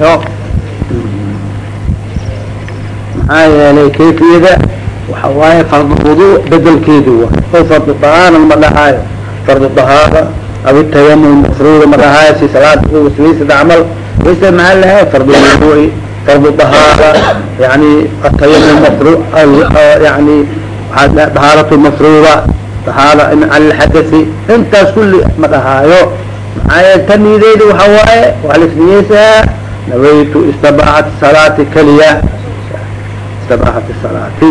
waayo maxaa yeelay kayfiyada waxa waaye fardu wudu bedelkeedi waay o fardu dahaara ma dhahaayo. Fardu dahaara aw tayamum mafruuda ma dhahaayo si salaada waswaysada camal. Waysa maxaa lahay fardu wuduui fardu dahaara yani atayamum mafru yani dahaaratu mafruuda dahaara cala intaas kulli ma dhahaayo. Maxaa yeele tanideedi waxa waaye waa lisniyeysaa nawaytu istabaxat salaati keliya istabaxat salaati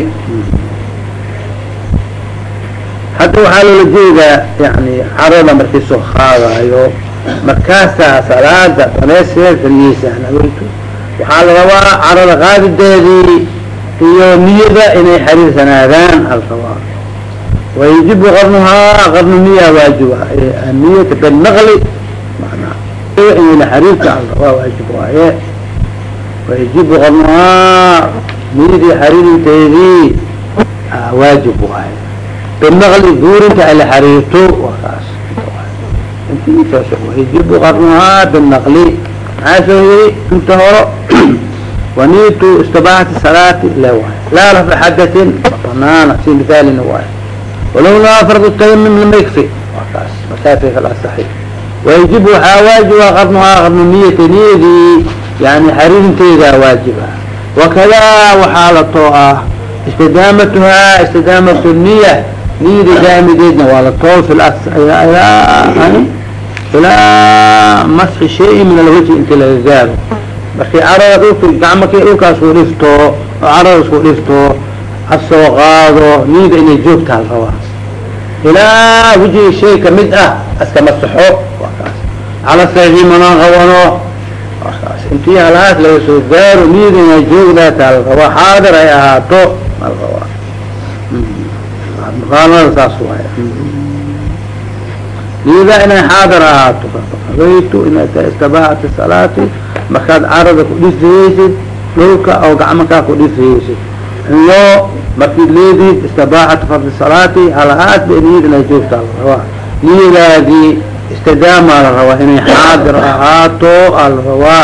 hadda waxaa loola jeedaa yani carada markii soo qaadayo markaasaa salaada daneyskeeda niyeysaa nawaytu waxaa la rabaa carada qaadideedii iyo niyada inay xariirsanaadaan alrabaa wayajibu qarnuhaa qarnu niya waajiba niyata binaqli manaa alrabaa waajib waaye wayajibu qarnuhaa niyadii xariirinteedii waajib waaye binaqli guurinta ay la xariirto waa kaas wayajibu qarnuhaa binaqli maxaa soo yiri inta horo wanitu istabaxati salaati le waay laa rafca xadatin banaana si mithaalina waay walow laa fardu tayamum lama yakfi waa kaas wayajib waxaa waajiba qarnuhaa qarnu niyati niyadii yani xariirinteeda waajiba wakada waxaa la too ah istidaamatuhaa istidaamatu niya niyada daamideedna waa la too ilaa masxi shayin min alwajhi inti laga gaaro. Markii carada dhulka gacmaki dhulkaas ku dhifto oo caradas ku dhifto hasoo qaado niyada inay joogtaa la rabaa ilaa wejiga shay ka mid ah aska masaxo waa kaas. Cala saxi mana qabano waa kaas. Intii halaas laga soo gaaro niyada inay joogdaataa la rabaa xaadir ay ahaato. Ma la rabaa muqaalanada saas waay niyada inay xaadir ahaato. Awaytu inay tahay istabaxati salaati. Markaad carada ku dhifiyeysid dhulka oo gacmakaa ku dhifiyeysid iyo markiid leedid istabaxati fardi salaati halahaad ba niyad inay joogtaa la rabaa niyadaadii istidaamaa la rabaa inay xaadir ahaato aa la rabaa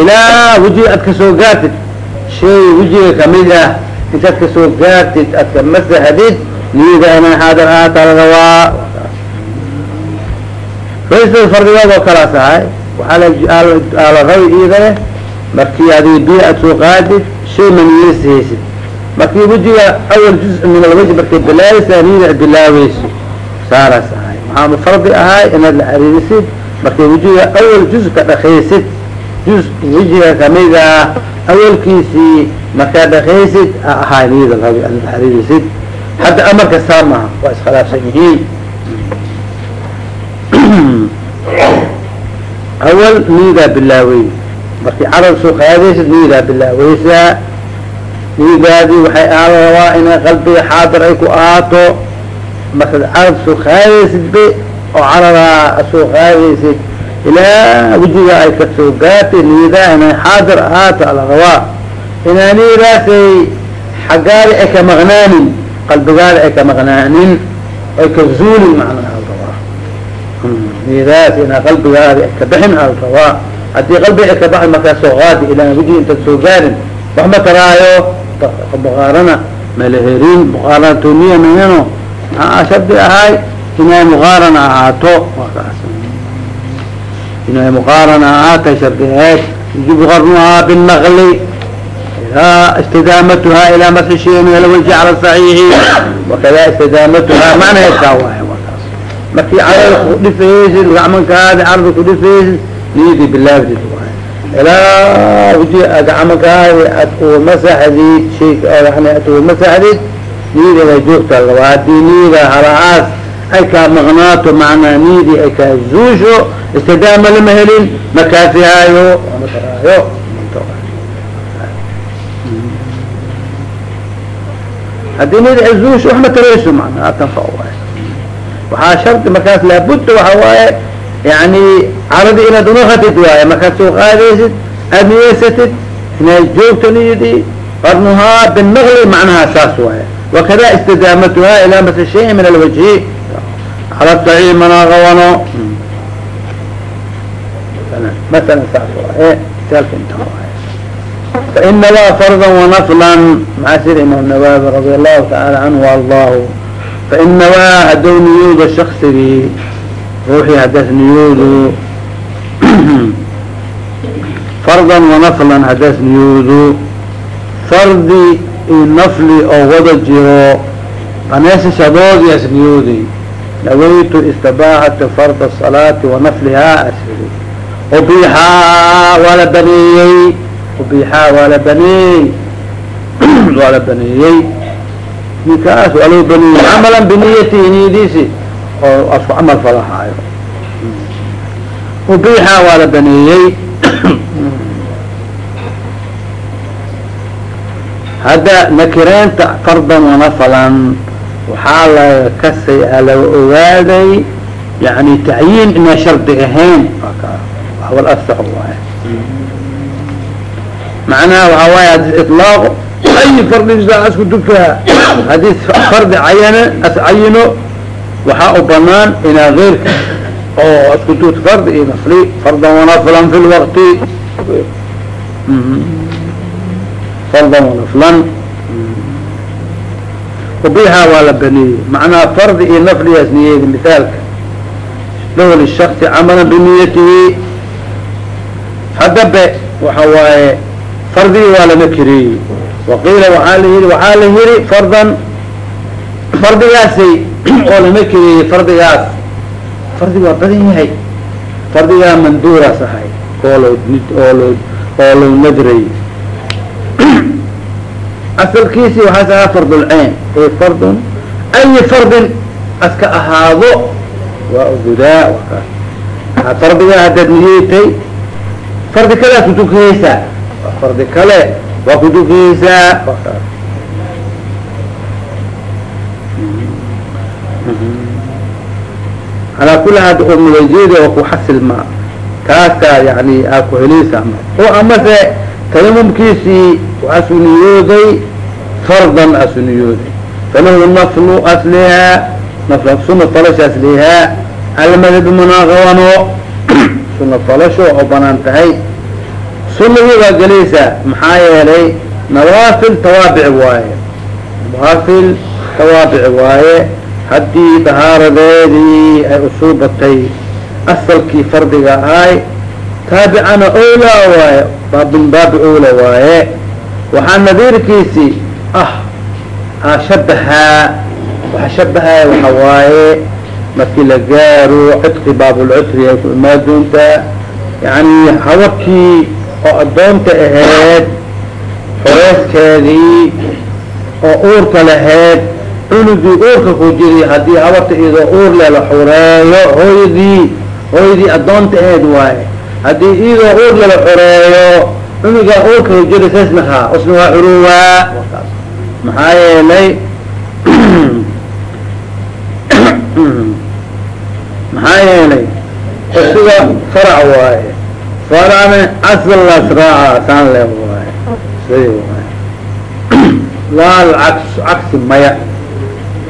ilaa wejiga aad ka soo gaartid shay wejiga ka mid ah intaad ka soo gaartid aad ka masaxdid niyada inay xaadir ahaataa la rabaa faysada fardigood oo kalaas ahay waxaa la rabi iidane markii adiga biyo aad soo qaadid shay maniyeyshaysid markii wejiga awal juz min alwaji markay bilaabeysaa niyada ad bilaabeyso saaraas ahay. Maxaa fardi ahay inaad la xariirisid markay wejiga awal juz ka dhakaysid juz wejiga ka mid ah awalkiisii markaad dhakaysid ahaa niyada rabi aad la xariirisid hadda amarka saa maha waa iskhilaafsan yihiin. Awal niyadaa bilaawey markii carab soo qaadaysid niyadaa bilaaweysaa niyadaadii waxay ahaa la rabaa inay qalbiga xaadir ay ku ahaato. Markaad carab soo qaadaysid be oo caradaa soo qaadaysid ilaa wejiga ay ka soo gaartay niyadaa inay xaadir ahaato ala rabaa. Inaa niyadaasay xaggaada ay ka maqnaanin qalbigaada ay ka maqnaanin ay ka zuulin macnaha niyadaas inaa qalbigaadi ka bixin al rabaa. Haddii qalbiga ay ka baxin markaa soo qaadi ilaa wejigi intaad soo gaarin wax ma taraayo muqaarana mala herin muqaaranatu niya maheno maxaa shardi ahay inay muqaarana ahaato. Wakaas inay muqaarana ahaatay shardi aheed yajibu qarnuhaa binaqli ilaa istidaamatuhaa ilaa masi shay min alwajhi cala saxiixi. Wakada istidaamatuhaa macnaheedkaa waay markii carada kudhifaysid gacmankaadi carada kudhifaysid niyadii bilaabdid waay ilaa uji gacmankaadi ad uga masaxdid shay yani ad uga masaxdid niyada inay joogtaa laba haddii niyada halahaas ay kaa maqnaato macnaa niyadii ay kaa zuusho istidaama lama helin makaafihaayo mataraayo haddii niyada ay zuusho wax ma tarayso macnaa tanfa waay waxaa shardi markaas laabudda waxa waaye yani caradii inaad unaqatid waaye markaad soo qaadaysid aad niyeysatid inaad joogto niyadii qarnuhaa binaqli macnaha saas waaye wakada istidaamatuhaa ilaa masa shayin min alwajhi cala saciid mana qabano masalan saas waaye misaalka inta waay fain nawaa farda wanaflan maxaa sida imaam nawaawi radi allahu taala canhu allahu fain nawaa hadduu niyoodo shaksigii ruuxii haddaas niyoodo fardan wanaflan haddaas niyoodo fardi iyo nafli oo wada jiro aneesashadoodias niyooday nawaytu istibaaxata farda salaati wanaflihaa asiri ubixaa waa la baneeyey ubixaa waa la baneeyey waa la baneeyey. Ninkaas waa loo baneeyey. Camalan biniyatihi niyadiisi oo asku camal falahaayo ubixaa waa la baneeyey. Hadda nakireenta fardan wanafalan waxaa laga kasay laga ogaaday yani tacyiin inaa shardi ahayn. Wal waay macnaha waxaa waay haddii ilaaqo ay fardisaa asku dukaa haddii fardi cayane as cayino waxaa u banaan inaa geyrka oo asku dut fardi iyo nafli fardan wanafalan fi lwaqti fardan wanaflan ubiha waa la baneeyey. Macnaha fardi iyo nafligaas niyeedi mithaalka lahu lishakصi camala biniyatihi haddabe waxa waaye fardigii waa lama kereeyey waqiila waaa la yii waxaa la yiri fardan fardigaasay oo lama kereeyey fardigaas. Fardig waa badan yahay. Fardigaa manduuraas ahay oo loo oo loo oo loo nadray. Asalkiisi waxaas ahaa fardulcayn ay fardun ayi fardin aska ahaado. Waa ugudaa wakaas fardiga haddaad niyeetay fardi kalead kudukihaysaa fardi kale waa kudukihaysaa wakaas alaa kuli oo muwajida waa ku xasil ma kaasaa yani aa ku heleysaa ma oo amase tayamumkiisii waxaasu niyooday fardan asu niyooday falahu naflu aslihaa suna falasha aslihaa almadhab munaaqawano suna falasho oo bannaan tahay sunadii waa gelaysaa maxaa yeelay nawaafil tawaabic waaye nawaafil tawaabic waaye haddii dahaaradeedii ay usuubatay asalkii fardiga ahay taabicana ola waaye baabin baabi ola waaye waxaa nadiirkiisi ah a shabahaa waxa shabahaa waxa waaye markii la gaaro cidqi baabulcutri ay ku imaa doontaa yani hawakii oo addoonta ahayd xoreeskeedii oo uurka lahayd cunugii uurka ku jiri haddii habarta iyadoo uur le la hooyadii hooyadii addoonta ahayd waaye. Haddii iyadoo uur lala xoreeyo cunugaa uurka ku jiri sasnahaa usna waa xuruwaa maxaa yeelay maxaa yeelay usiga farac waaye. Faracna asal raaca saan le waaye. Say waaye. Laal caks cagsi maya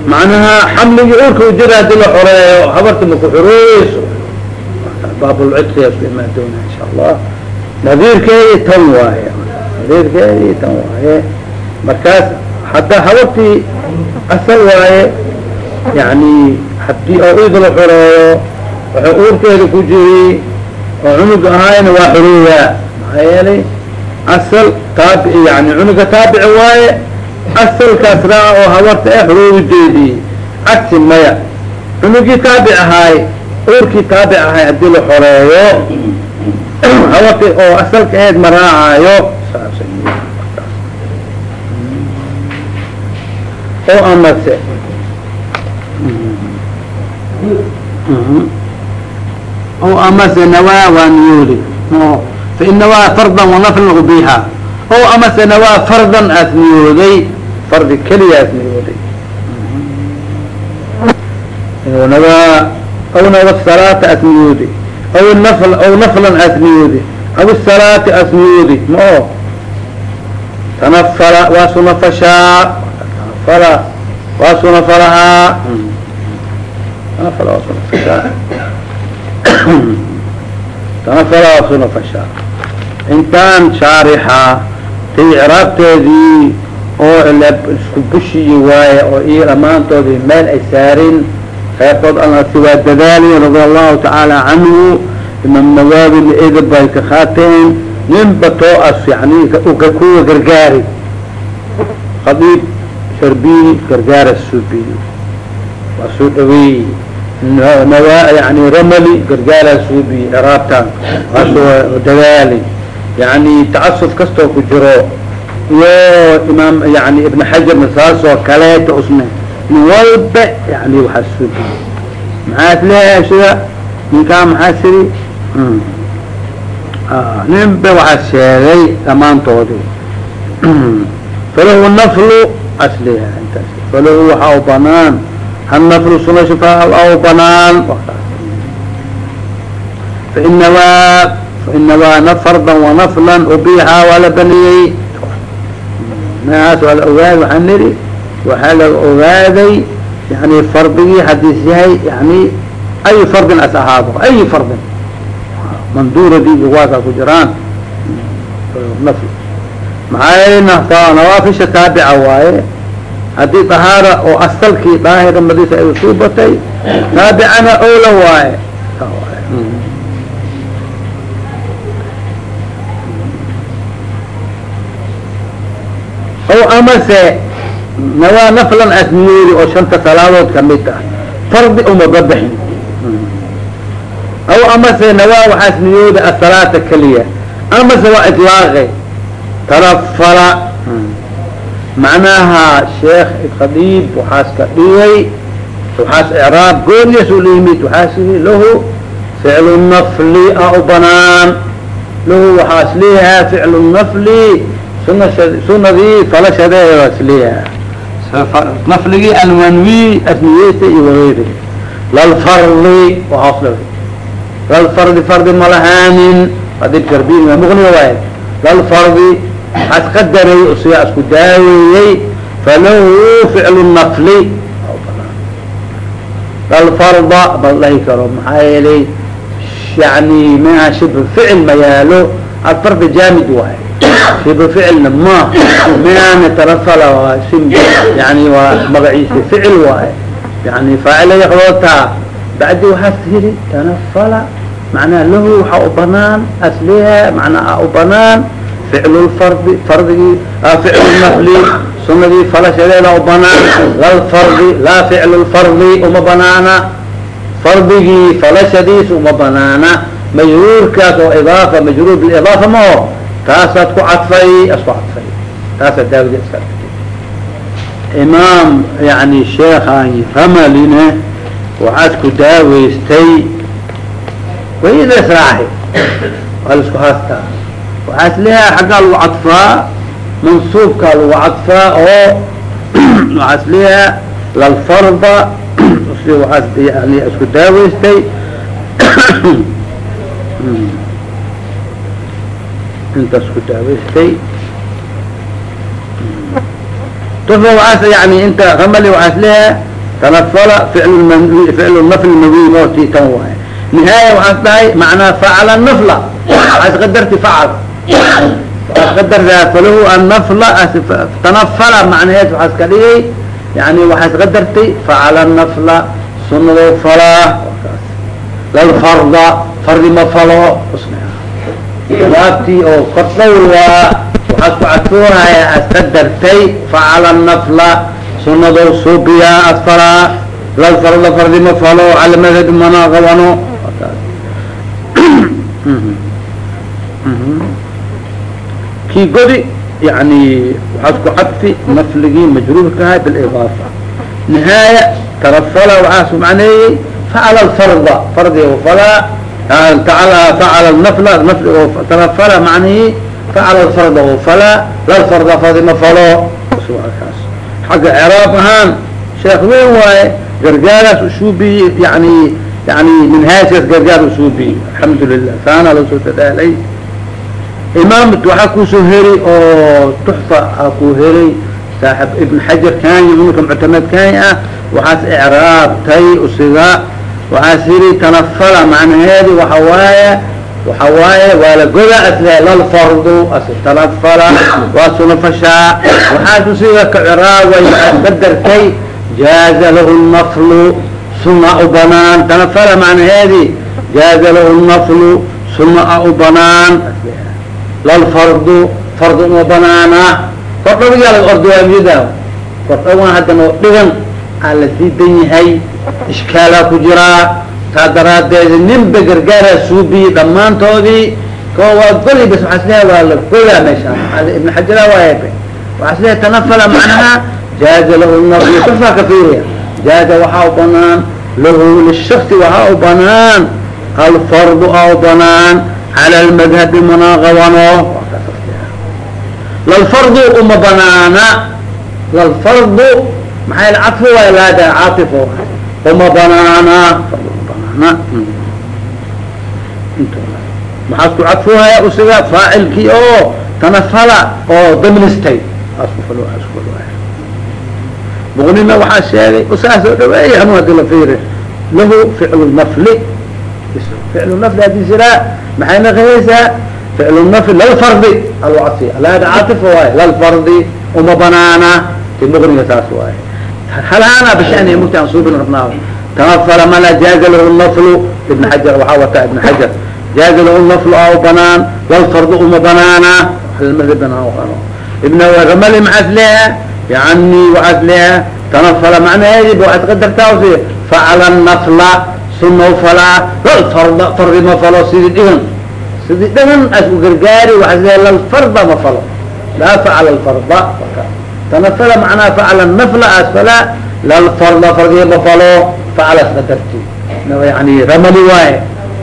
macnaha xamligii uurka u jira haddii la xoreeyo habarta maku xorooyeyso baabulcidqiyaa ku imaan doona insha allah. Nadiirkeedii tan waaye nadiirkeedii tan waaye. Markaas hadda habartii asal waaye yani haddii oo id la xoreeyo waxay uurkeeda ku jiri oo cunug ahaayna waa xorooyaa maxaa yeelay asal taabi yani cunuga taabici waaye asalkaas raaca oo habarta ah xoroowideedii cagsi maya. Cunugii taabic ahaay uurkii taabic ahay haddii la xoreeyo. Habarti oo asalka aheyd ma raacaayo. Oo amase. O amase nawaa waa niyoodi fain nawaa fardan wanaflan ubiha o amase nawaa fardan aas niyooday fardi keliya aas niyooday nawaa aw nawa salaata aas niyooday aw nafl aw naflan aas niyooday aw salaati aas niyooday ma o tanafala waa sunafashaa tanafala waa sunafalahaa. Tanafala waa sunafashaa. Tanafala waa sunafashaa. Intaan shaarixa tay ciraabteedii oo isku bushiyi waaye oo iyo dhamaantoodii meel ay saarin reerkood alasi waa dadaaliy radia allahu tacaala canhu imaam nawaawi la-eda bay ka khaateen ninba too as yani kuwa gargaari. Khadiib sharbiyi gargaara suubiyi waa soo dhaweeyey nawa yani ramali gargaara suubiyi ciraabtan waasoo dadaali yani tacasuf kastoo ku jiro iyo imaam yani ibn xajarna saasoo kaleeta usne nin walba yani waxaa suubiyi maxaa is leeyahay sida ninkaa maxaa siri? Ninba waxaa sheegay dhammaantoodii falahu naflu asliha intaas. Falahu waxaa u banaan. Annaflu suna shifaa u banaan. Fainawaa fainawaa fardan wanaflan ubiha waa la baniyey maaas waa la ogaaday waxaa niri waxaa la ogaaday yani fardigii hadiis yahay yani ay fardin as ahaado ay fardin manduuradii iyo waasaa ku jiraan maxaa nawaafisha taabica waaye haddii dahaara oo asalkii daahira madiisa ay usuu batay taabicana owla waaye o amase nawaa naflan asniyeeri oo shanta salaadood ka mid ah. Fardi uma babixin aw amase nawaa waxaas niyooda asalaata keliya. Amase waa ilaaqe tarafala. Macnaha sheekh khadiib waxaas ka dhigay waxaas icraab goonias u layimid waxaas yii lahu ficlu nafli a u banaan. Lahu waxaas leeyahaa ficlu nafli sunadii falashadeedaas leeyahaa nafligii almanwi asniyeysa iyo wagayri lalfardi waasl lalfardi fardi malahaanin adib sharbiin waa muqniga waaye lalfardi waxaas qadaray sigaa isku daaweeyey falahu ficlu nafli. Lalfarda bal dhahi karo maxaa yeelay yani maa shibh ficil ma yaalo afarda jaamid waaye shibh ficilna ma maana tarafala waa sim yani waa magaciisa ficil waaye yani faacila yakdootaa bacdi waxaas yidhi tanafala macnaha lahu waxaa u banaan asliha macnaa u banaan ficlu lfardi fardigii ficlu nafli sunadii falashadeeda u banaan lalfardi laa ficlu lfardi uma banaana fardigii falashadiis uma banaana majruurkaas oo idaafa majruur bilidaafa mao taasaad ku cadfay asku cadfay. Taasaa daawadi iska imaam yani sheekhan ramaline waxaad ku daaweystay. Wayda israaxi waa la isku haastaa. Waxaas leeyahay xaggaa lagu cadfaa mansuubkaa lagu cadfaa oo waxaas leeyahay lalfarda waaas yani isku daaweystay inta isku daaweystay tufa waaas yani inta ramali waxaas leeyahay tanafala ficl ficlu nafl mawi mooti tan waaye. Nihaaya waxaas dhahay macnaa facala nafla waxaas qadarti facal. Qadartaa falahu annafla tanafala macnaheed waxaas ka dhigay yani waxaas qadartay facala nafla sunado falaa lalfarda fardi ma falo jawaabtii oo kordhowaa waxaad ku cadfoonaya as qadartay facala nafla sunado subiya asfalaa lalfarda fardi ma falo cala madhabi mana qabano kii godi yani waxaad ku cadfi nafligii majruurkaha bilidaafa nihaaya tarafala waxaas macneeyey facala alfarda fardi falaa facala nafla nafli tarafala macnihi facala alfarda falaa lalfarda fardi ma falo kaas xagga ciraab ahaan sheekh weyn waaye gargaaraas usuubiyi yani yani minhaajkaas gargaar usuubiyi alxamdu lilah taana la soo dadaalay imaamad waxaa ku soo heri oo tuxfa a ku heray saaxib ibn xajar kany imamka muctamad kany ah waxaas icraabtay usiga waxaas yidhi tanafala macnaheedi waxa waaye waxa waaye waa la goda asle lalfardu astalafala waa sunafashaa waxaad usiga kaciraaway waxaad qadartay jaaza lahu naflu suna u banaan. Tanafala macnaheedi jaaza lahu naflu suna u banaan. Lalfardu fardu uma banaana. Kordhawigaa laga ordawaamiyada kordhawan haddana dhigan aa la diidan yahay ishkaalaa ku jiraa taa daraadeed ninba gargaaraa suubiyi dhammaantoodii ko waa goli bas waxaa isleehay waa la goyaa meeshaan ibn xajara waay waxaa isleehay tanafala macnaha? Jaaza lahu naflu kafaa ka fiiriya. Jaaza waxaa u banaan lahu lishasi waxaa u banaan alfardu aa u banaan cala lmadhabi munaaqabano lalfardu uma banaana lalfardu maxay cadfu waay laada caatifo uma banaana banaana maxaa isku cadfuhaya faacilkii oo tanafala oo damnistay muqnina waxaa sheegay usaas oo dhaweeyay anu haddii la fiiri lahu ficlu nafli ficlu nafli haddii jiraa maxay naqayaysaa ficlu nafli lalfardi alwacsi alada caatifo waay lalfardi uma banaana ti muqniga saas waaye halhaana bishani mugta aan suubin rabnaa tanafala mala jaaza lahu naflu ibn xajar waxaa wataa ibn xajar jaaza lahu naflu aa banaan lalfardu uma banaana ibn ramali maxaas leeha yani waxaas leeha tanafala macnaheedi waxaad qadartaa si facala nafla sunaw falaa lalfarda fardi ma falo sidii dhigan sidii dhigan as u gargaari waxaas leeha lalfarda ma falo laa facala alfarda tanafala macnaha facala nafla as falaa lalfarda fardiya ma falo facala qadarti yani ramali waaye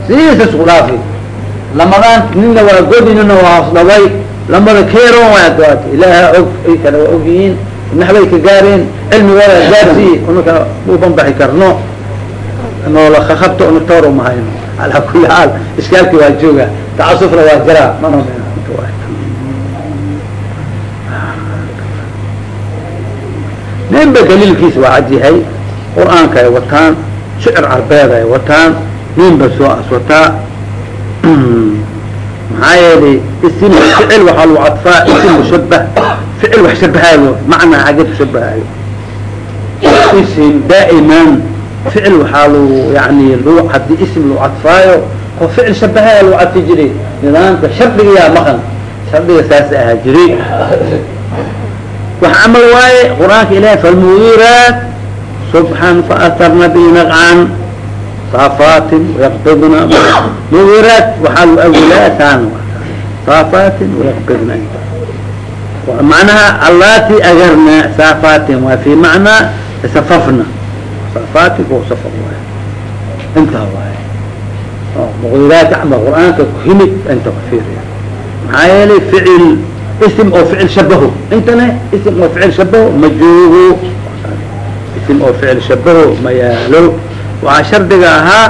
sidiisa isku dhaafi lamadaan nina waa godi nina waa hoos dhaway lamada keeron waa adwaata ilaaha og ay kale waa ogyihiin naxbay ka gaareen cilmigooda gaarsiiye unaka u banbaxi karno noola kakabto una tooro mahayno alaa kuli xaal iskaalki waa jooga tacasufna waa jiraa mana ninba daliilkiisa waa cad yahay qur'aanka ay wataan shicir carbeed ay wataan ninba soo aswataa. Maxaa yeelay isim ficil waxaa lagu cadfaa isim mushabah ficil wax shabahaayo macnaa xagee kushabahaayo isim daa'iman ficil waxaa lagu yani lu haddii isim lagu cadfaayo oo ficil shabahaaya lagu cadfi jiray. Nidaamka shardigayaa maqan shardiga saas ahaa jiray wax camal waaye qur'aanka ilahi falmugiiraat subxan faasarna bi naqcan saafatin wayaqbidna mugiiraat waxaa lagu awilaa taan saafatin wayaqbidna macnaha allaati agarna saafatin waa fi macnaa safafna. Saafatin kuwa safar waay intaa waay mugiiraat ama qur'aanka kuhimid inta kufiiriya maxaa yeelay ficil ism oo ficil shabaho intana ism oo ficil shabaho ma joogo ism oo ficil shabaho ma yaalo waxaa shardiga ahaa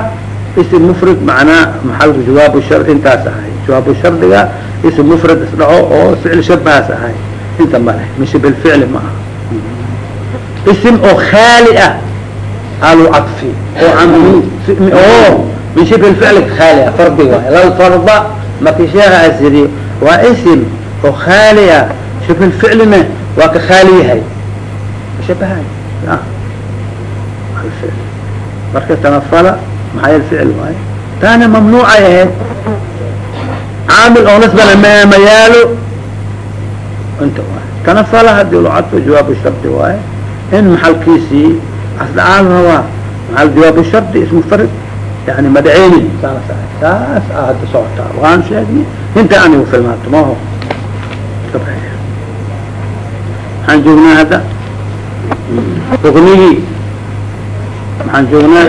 ism mufrad macnaa maxaa jawaabu shar intaas ahay jawaabu shardiga ism mufrad isdhaco oo ficil shabahaas ahay inta male min shibh ficli ma aha ism oo khaali ah alu cadfi oo an oo min shibh ficli khaali ah fardi oo khaali ah shibh ficlina waa ka khaali yahay. Shabahay? Marka tanafala maxaa yel ficil waay taana mamnuucay ahayd. Caamil oo nasbana ma yaalo inta waay tanafala haddii lo cadfo jawaabu shardi waaye. In maxalkiisii asdhaaan rabaa maal jawaabu shardi ismu farid yani madceyni saas saas a hadda socotaa waan sheegni inta anigu filmaato maho maxaan joognaa hadda ruknigii maxaan joognaa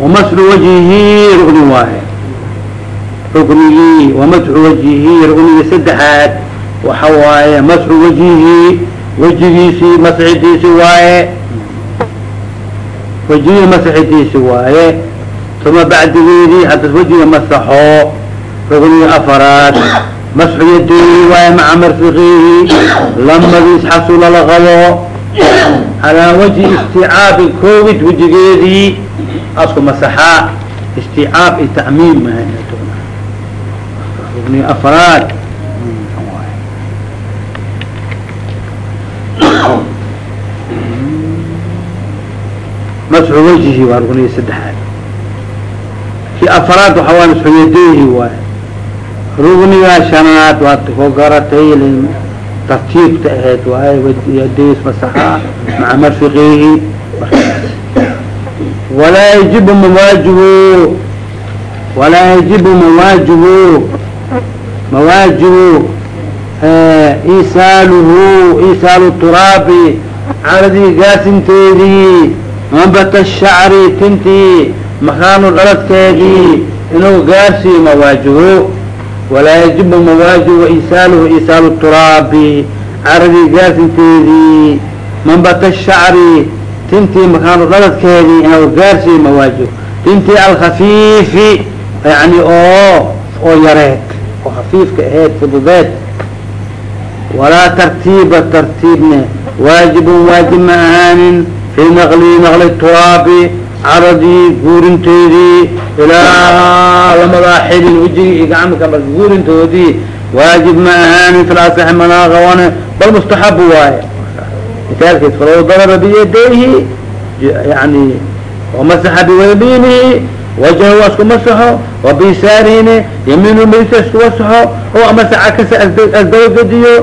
ومسح وجهhi rكni waaye rكnigii ومسح وجهi rكnigii سدexaad waxa waaye مسح وجهi wejigiisii masxidiisi waaye wejigii masxidiisi waaye uma bacdigeedii hadda wejiga masaxo rكnigii afaraad masxu yadayhi waaye maca marfiqihi lamadiis xasula la qabo. Calaa wajhi isticaabi covid wejigeedii asku masaxaa isticaab iyo tacmiim rugni afraad masxu wajhi waa rugniga saddexaad. Ki afraad waxa waa masxu waay rugniga shanaad waad ko tartiibta ahayd waay yadeys masaxaa maca marfiqihi walaa yajibu mawaajibu walaa yajibu mawaajibu mawaajibu isaaluhu isaalu turaabi caradii gaasinteedii mambata shacri tintii makaanu dhaladkeedii inuu gaarsiiyo mawaajibo walaa yajibu mawaajibu isaaluhu isaalu turaabi caradii gaasinteedii mambata shacri tintii makaanu dhaladkeedii inuu gaarsiiyo mawaajibo tintii alkhafiifi yani oo oo yareed oo khafiifka aheyd fududeed walaa tartiiba tartiibne waajibun waajib ma ahaanin fii naqli naqli turaabi caradii guurinteedii ilaa lamadaa xidin wejigii iyo gacmika guurintoodii waajib ma ahaanin fil asaxi manaaqawane bal mustaxabu waaye. Misaalkiis falow daraba yani wamasaxa biwaymiinihi wajhu waa isku masaxo wabisaarihine yamiinu midigta isku masaxo oo masaxa kasa asdabagediyo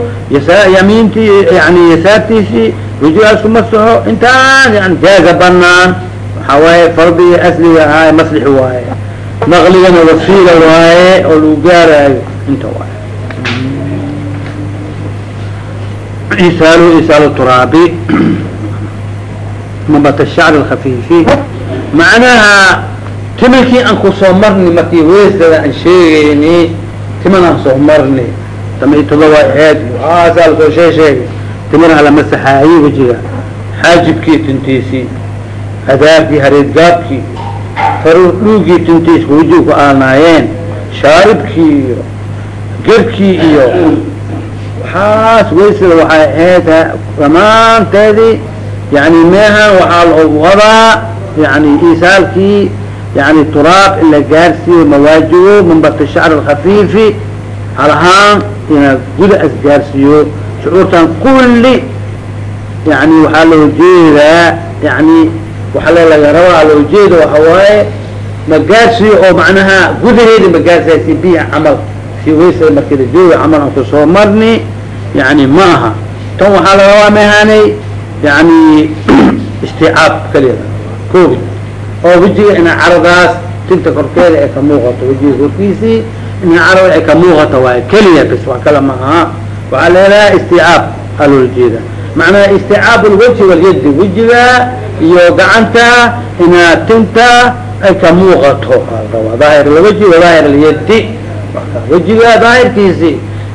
yamiintii yani yasaartiisii wajigaa isku masaxo intaan yani jaaza banaan waxaa waaye fardiga asliga ahaa maslix waaye naqligana wasiila waaye oo lagu gaaraayo inta waaye isaalu isaalu timankii aan ku soo marni markii weysada aan sheegayni timan aan soo marni samaytada waa aheed aasaa la soo shee sheegay. Timanaha lama saxaayi wejiga. Xaajibkii tintiisii adaabkii hareedgaabkii faruur dhuugii tintiiska wejiga ku aanaayeen shaaribkii iyo gerkii iyo waxaas weysada waxay ahayd damaanteedii yani meehan waxaa la wadaa yani isaalkii yani turaab in la gaarsiiyo mawaajibo minbata shacr alkhafiifi halahaan ina guda as gaarsiiyo shucuurtan kulli yani waxaa loo jeedaa yani waxaa le laga rabaa loo jeeda waxa waaye magaarsiyo oo macnaha gudaheedi magaarsiya si biha camal si waysada markii la jooga camal aan ku soo marni yani ma aha tan oo wejiga ina caradaas tinta korkeeda ay ka muuqato wejiga korkiisii ina carada ay ka muuqato waay keliya bas wax kale ma aha. Waxaa leelaha isticaab aa loola jeeda macnaha isticaab alwajhi walyadi wejiga iyo gacanta ina tinta ay ka muuqato. Daahir alwajhi wa daahir alyadi wejiga daahirkiisi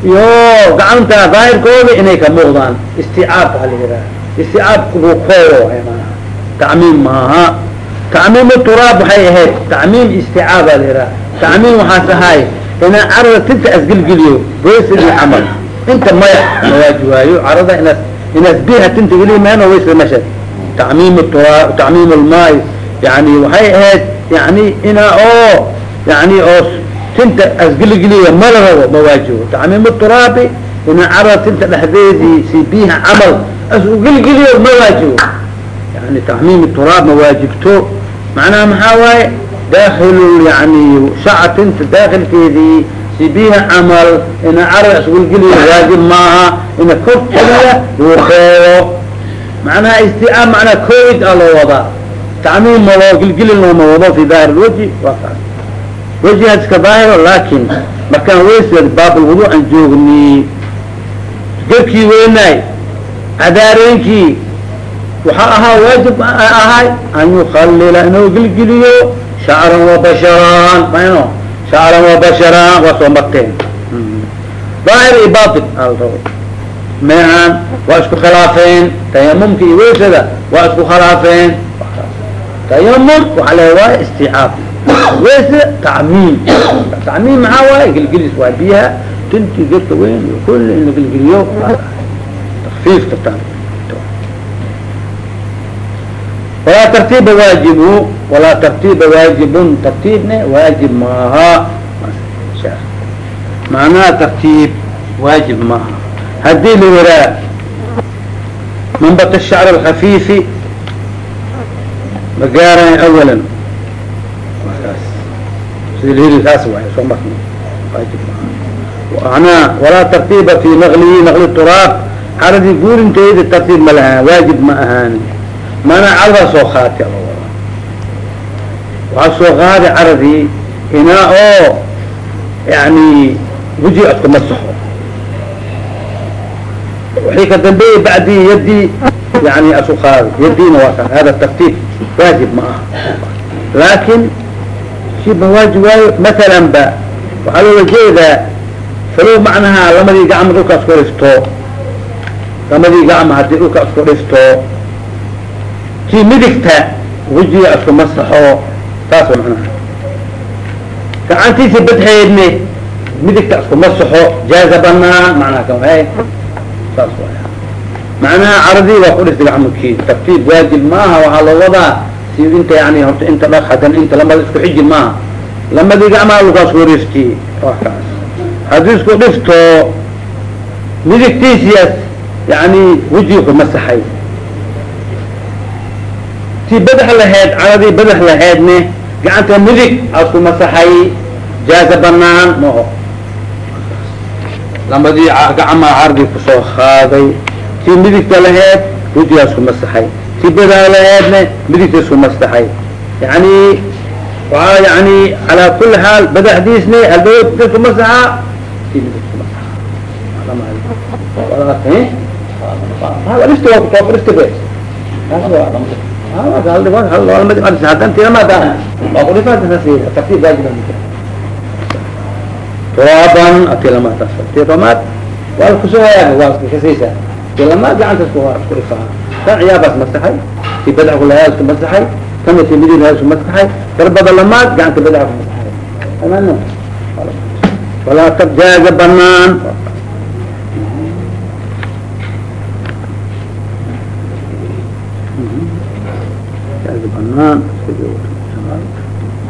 iyo gacanta daahirkooda inay ka muuqdaan. Isticaab aa la yidhaha isticaabku buu koobo manaa tacmiim maaha tacmiim turaab waxay ahayd tacmiim isticaaba la yidhaha tacmiim waxaas ahaay inaa carada tinta asgelgeliyo waysadii camal. Inta maya mawaaji waayo carada inaas inaas biha tinta geliy mayno waysada meesha tacmiim turaab tacmiim lmaay yani waxay ahayd yani inaa oo yani oo tinta asgeligeliya mala rabo mawaajibo tacmiim turaabi inaa carada tinta dhexdeedii si biha camal as ugelgeliyo mawaajibo yani tacmiim turaab macnaha maxaa waaye daakil yani shacatinta daakilkeedii si biha camal ina carada isgulgeliyo waajib maaha ina keliya lagu reebo macnaha isticaab macnaa covid a loo wadaa tacmiim maloo gilgilin looma wado fi daahir kaas wajihaas iska daahiro laakin markaan weysad baabulwudu aan joogni garkii weynaay cadaareenkii waxaa ahaa waajib ahay an yukalila inuu gilgiliyo shacran wabasharan mayno? Shacran wabasharan waa soo marteen daahir iyo batin meehan waa isku khilaafeen. Tayamumka iyo weysada waa isku khilaafeen. Tayamum waxaa le waay isticaab. Weyse tacmiim. Tacmiim maxaa waaye? Gilgilis waa biyaha. Tintii garka weyn iyo kulli in la gilgiliyo. Takfiifka tan walaa tartiiba waajibu walaa tartiiba waajibun tartiibne waajib maaha macnaha tartiib waajib maaha hadii la yiraa manbat الshacr الkhafiifi magaarayn awala sida saas waay soo marna waajib maaha manaa walaa tartiiba fi naqlihi naqli turaab caradii guurinteeda tartiib ma lahaa waajib ma ahaani mana cardaa soo qaati waxaa soo qaadi caradii inaa oo yani weji adku masaxo wixii ka dambeeyey bacdii yadii yani asu qaadi. Yadiina waa ka hada tartiib waajib ma aha. Laakin shiba waajib waayo masalan ba waxaa loola jeedaa falow macnaha lamadii gacma dhulka isku dhifto lamadii gacma haddii dhulka isku dhifto tii midigta wejiga isku masaxo saas macnaha gacantiisi badxeedne midigta isku masaxo jaaza banaan macnaha kan waay saas waay macnaha caradii waa ku dhistay gacmukii tartiib waajib maaha waxaa loo wadaa. Si inta yani horta inta dhaq hadan inta lamada isku xiji maaha. Lamadii gacmaha lukaas ku dhifti wa kaas. Haddii isku dhifto midigtiisiyaas yani wejiga ku masaxay tii badax lahayd caradii badax lahaydne gacanta midig asku masaxay jaaza banaan maho lamadii gacmaa caradii ku soo qaaday tii midigta lahayd wejigaas ku masaxay tii badax lahaydne midigta isku masaxay yani waxaa yani calaa kuli xaal badaxdiisne halba ku masaxa tii midig ku turaaban atilamaad tilamaad waa ku soo hagaaga waa kasaysa tilamaad gacanta isku isku dhifaa tan ciyaabaas masaxay ti badax kulahaa isku masaxay tana ti midig lahaa isku masaxay darbada lamaad gacanta badaxa ku masaxay walaa tabjaaga banaan banaan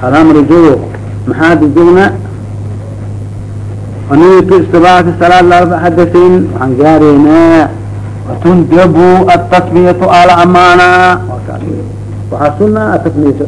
halaamri joogo maxaad joogna anitu istibaati salaad laba xadasin waxaan gaaraynaa watundabu atasmiyatu ala amaana waxaa suna atasmiyatu